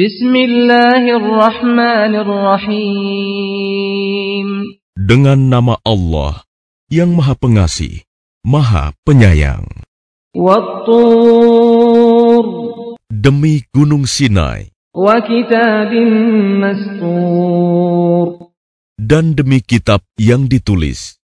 Bismillahirrahmanirrahim. Dengan nama Allah yang Maha Pengasih, Maha Penyayang. Wattur. Demi Gunung Sinai. Mastur. Dan demi kitab yang ditulis.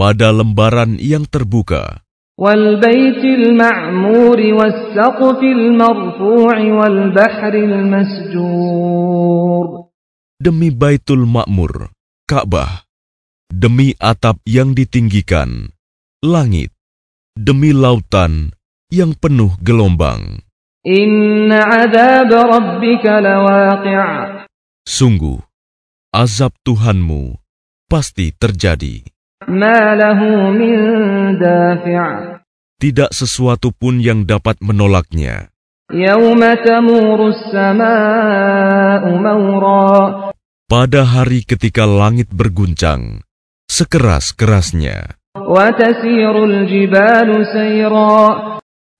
Pada lembaran yang terbuka. والبيت المعمور والسقف المرفوع والبحر المسجور demi Baitul Makmur, Ka'bah, demi atap yang ditinggikan, langit, demi lautan yang penuh gelombang. إن عذاب ربك لواقع Sungguh, azab Tuhanmu pasti terjadi. Tidak sesuatu pun yang dapat menolaknya. Pada hari ketika langit berguncang, sekeras-kerasnya.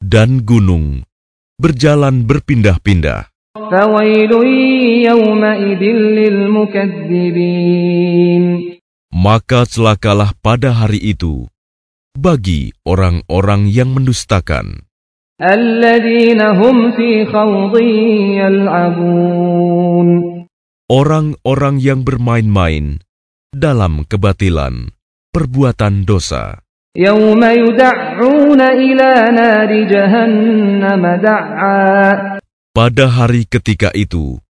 Dan gunung berjalan berpindah-pindah maka celakalah pada hari itu bagi orang-orang yang mendustakan. Orang-orang yang bermain-main dalam kebatilan, perbuatan dosa. Pada hari ketika itu,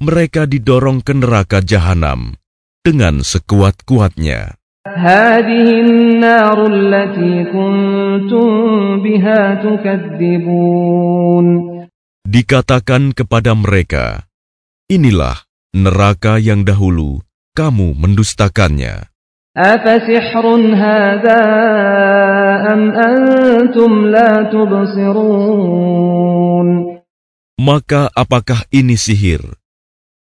mereka didorong ke neraka jahanam dengan sekuat-kuatnya. Dikatakan kepada mereka, inilah neraka yang dahulu kamu mendustakannya. Maka apakah ini sihir?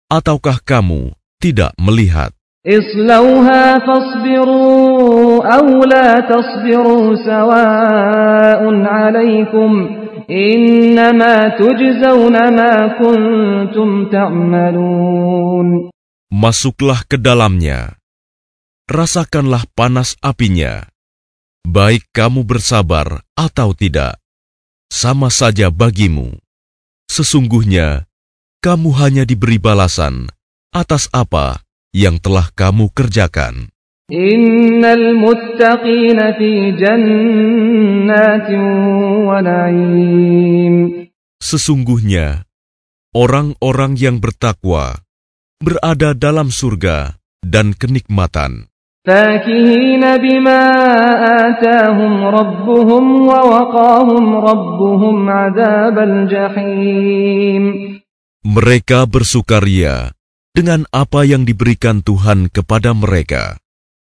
Ataukah kamu tidak melihat? اصلوها فاصبروا أو لا تصبروا سواء عليكم إنما تجزون ما كنتم تعملون Masuklah ke dalamnya. Rasakanlah panas apinya. Baik kamu bersabar atau tidak, sama saja bagimu. Sesungguhnya, kamu hanya diberi balasan atas apa yang telah kamu kerjakan. إن المتقين في جنات ونعيم Sesungguhnya, orang-orang yang bertakwa berada dalam surga dan kenikmatan, فاكهين بما آتاهم ربهم ووقاهم ربهم عذاب الجحيم mereka bersukaria dengan apa yang diberikan Tuhan kepada mereka,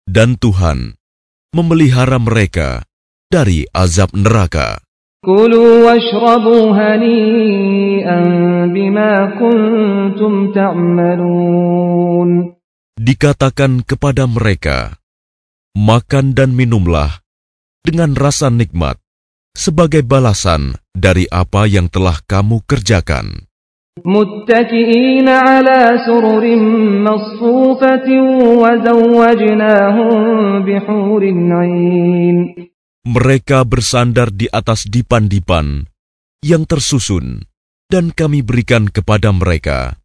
dan Tuhan memelihara mereka dari azab neraka. Dikatakan kepada mereka, makan dan minumlah dengan rasa nikmat sebagai balasan dari apa yang telah kamu kerjakan. متكئين على سرر مصفوفة وزوجناهم بحور عين Mereka bersandar di atas dipan-dipan yang tersusun, dan kami berikan kepada mereka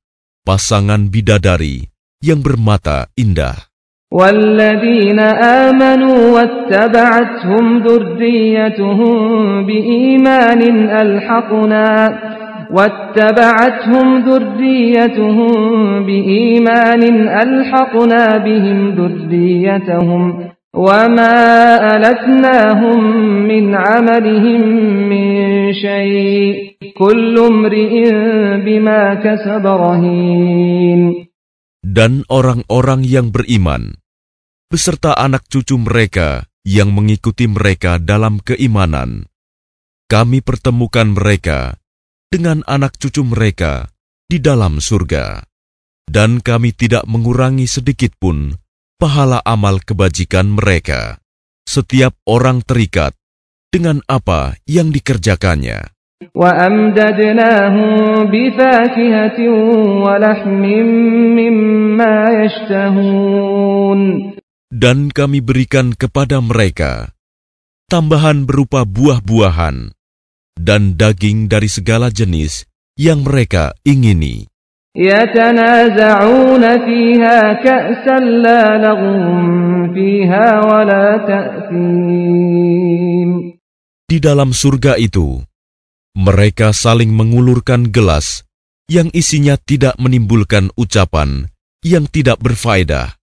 pasangan bidadari yang bermata indah. والذين آمنوا واتبعتهم ذريتهم بإيمان ألحقنا واتبعتهم ذريتهم بإيمان ألحقنا بهم ذريتهم وما ألتناهم من عملهم من شيء كل امرئ بما كسب رهين dan orang-orang yang beriman, beserta anak cucu mereka yang mengikuti mereka dalam keimanan. Kami pertemukan mereka dengan anak cucu mereka di dalam surga, dan kami tidak mengurangi sedikit pun pahala amal kebajikan mereka. Setiap orang terikat dengan apa yang dikerjakannya. Dan kami berikan kepada mereka tambahan berupa buah-buahan dan daging dari segala jenis yang mereka ingini. Di dalam surga itu, mereka saling mengulurkan gelas yang isinya tidak menimbulkan ucapan yang tidak berfaedah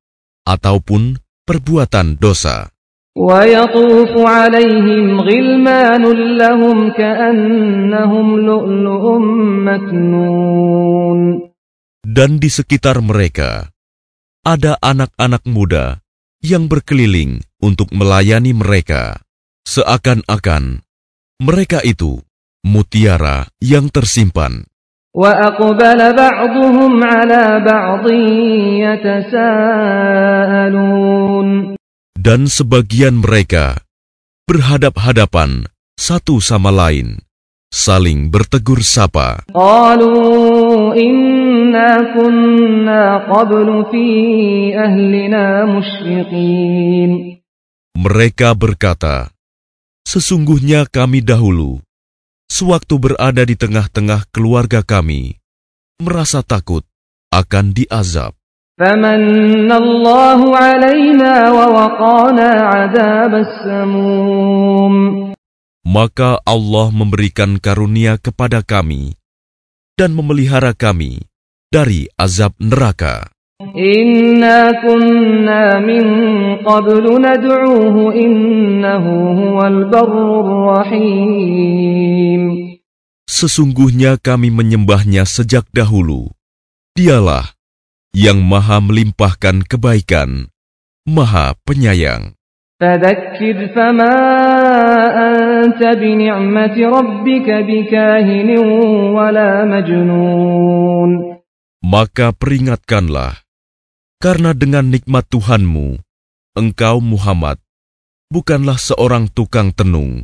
ataupun perbuatan dosa. ويطوف عليهم غلمان لهم كأنهم لؤلؤ مكنون Dan di sekitar mereka ada anak-anak muda yang berkeliling untuk melayani mereka, seakan-akan mereka itu mutiara yang tersimpan. وأقبل بعضهم على بعض يتساءلون dan sebagian mereka berhadap-hadapan satu sama lain, saling bertegur sapa. Mereka berkata, Sesungguhnya kami dahulu, sewaktu berada di tengah-tengah keluarga kami, merasa takut akan diazab. فمن الله علينا ووقانا عذاب السموم Maka Allah memberikan karunia kepada kami dan memelihara kami dari azab neraka. إنا كنا من قبل ندعوه إنه هو البر الرحيم Sesungguhnya kami menyembahnya sejak dahulu. Dialah yang maha melimpahkan kebaikan, maha penyayang. Maka peringatkanlah, karena dengan nikmat Tuhanmu, engkau Muhammad, bukanlah seorang tukang tenung,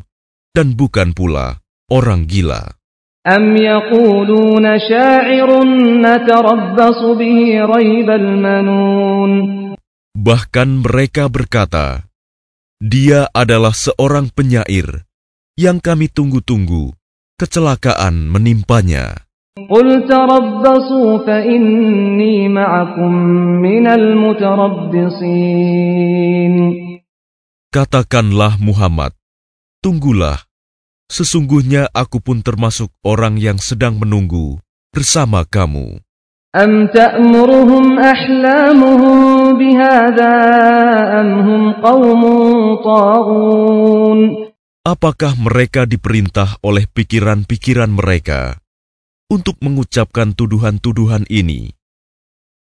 dan bukan pula orang gila. أم يقولون شاعر نتربص به ريب المنون Bahkan mereka berkata, dia adalah seorang penyair yang kami tunggu-tunggu, kecelakaan menimpanya. قل تربصوا فإني معكم من المتربصين Katakanlah Muhammad, tunggulah, sesungguhnya aku pun termasuk orang yang sedang menunggu bersama kamu. أم تأمرهم أحلامهم بهذا أم هم قوم طاغون Apakah mereka diperintah oleh pikiran-pikiran mereka untuk mengucapkan tuduhan-tuduhan ini?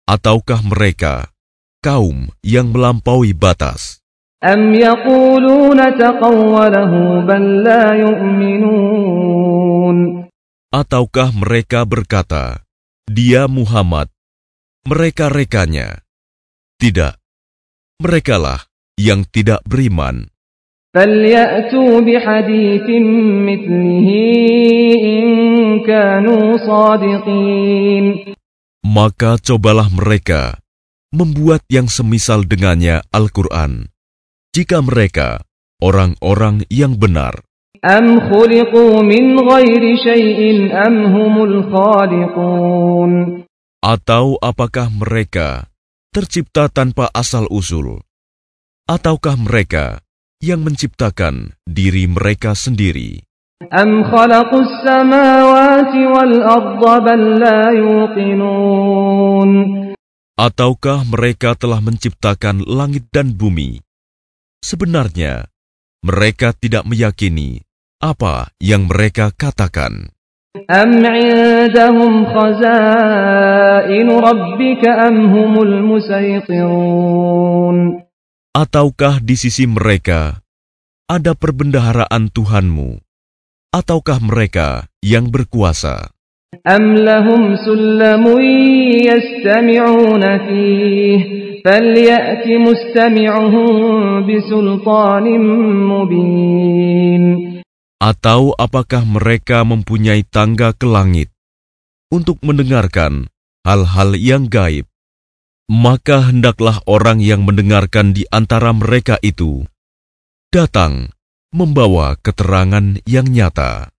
Ataukah mereka kaum yang melampaui batas? أم يقولون تقوله بل لا يؤمنون Ataukah mereka berkata, dia Muhammad, mereka-rekanya? Tidak, merekalah yang tidak beriman. فليأتوا بحديث مثله إن كانوا صادقين Maka cobalah mereka membuat yang semisal dengannya Al-Quran, jika mereka orang-orang yang benar. أم خلقوا من غير شيء أم هم الخالقون Atau apakah mereka tercipta tanpa asal-usul? Ataukah mereka yang menciptakan diri mereka sendiri? أم خلقوا السماوات والأرض بل لا يوقنون Ataukah mereka telah menciptakan langit dan bumi? Sebenarnya, mereka tidak meyakini apa yang mereka katakan. أم عندهم خزائن ربك أم هم المسيطرون Ataukah di sisi mereka ada perbendaharaan Tuhanmu? Ataukah mereka yang berkuasa? أم لهم سلم يستمعون فيه فليأت مستمعهم بسلطان مبين Atau apakah mereka mempunyai tangga ke langit untuk mendengarkan hal-hal yang gaib? Maka hendaklah orang yang mendengarkan di antara mereka itu datang membawa keterangan yang nyata.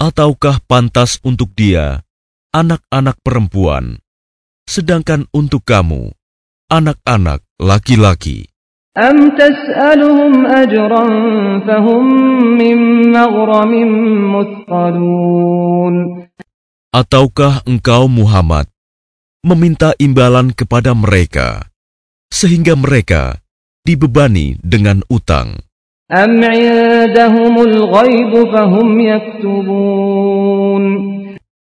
Ataukah pantas untuk dia anak-anak perempuan, sedangkan untuk kamu anak-anak laki-laki? Ataukah engkau Muhammad meminta imbalan kepada mereka sehingga mereka dibebani dengan utang.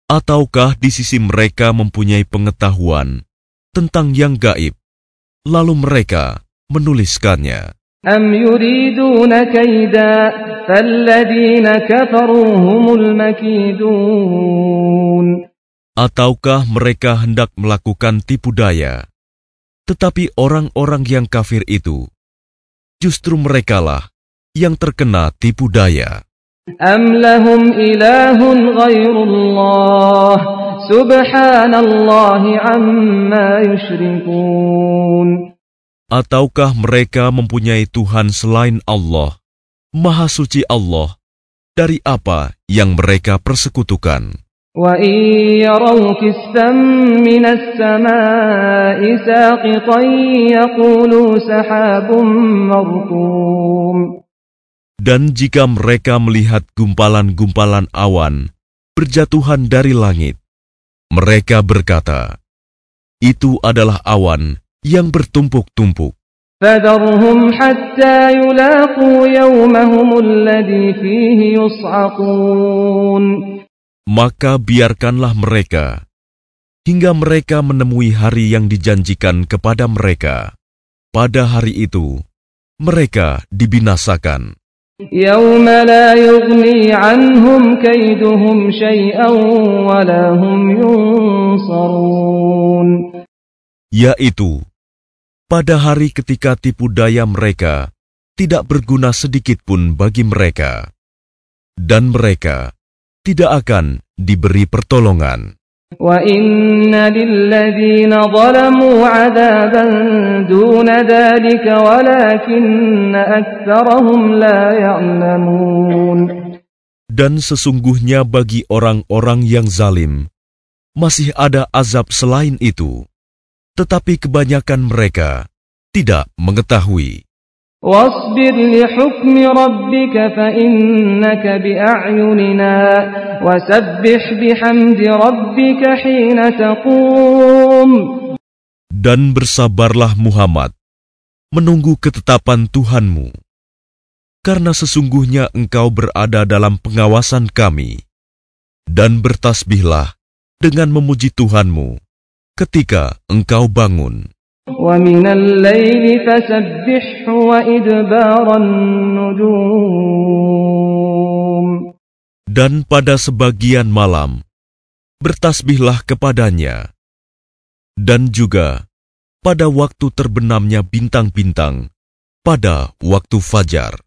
Ataukah di sisi mereka mempunyai pengetahuan tentang yang gaib, lalu mereka menuliskannya? Ataukah mereka hendak melakukan tipu daya? Tetapi orang-orang yang kafir itu, justru merekalah yang terkena tipu daya. أم لهم إله غير الله سبحان الله عما يشركون Ataukah mereka mempunyai Tuhan selain Allah? Maha suci Allah dari apa yang mereka persekutukan. وإن يروا كسفا من السماء ساقطا يقولوا سحاب مركوم Dan jika mereka melihat gumpalan-gumpalan awan berjatuhan dari langit, mereka berkata, "Itu adalah awan yang bertumpuk-tumpuk." فذرهم حتى يلاقوا يومهم الذي فيه يصعقون maka biarkanlah mereka hingga mereka menemui hari yang dijanjikan kepada mereka. Pada hari itu, mereka dibinasakan. Yaitu, pada hari ketika tipu daya mereka tidak berguna sedikitpun bagi mereka. Dan mereka tidak akan diberi pertolongan. Dan sesungguhnya bagi orang-orang yang zalim, masih ada azab selain itu. Tetapi kebanyakan mereka tidak mengetahui. واصبر لحكم ربك فإنك بأعيننا وسبح بحمد ربك حين تقوم Dan bersabarlah Muhammad, menunggu ketetapan Tuhanmu, karena sesungguhnya engkau berada dalam pengawasan kami, dan bertasbihlah dengan memuji Tuhanmu ketika engkau bangun. ومن الليل فسبحه وإدبار النجوم Dan pada sebagian malam, bertasbihlah kepadanya, dan juga pada waktu terbenamnya bintang-bintang pada waktu fajar.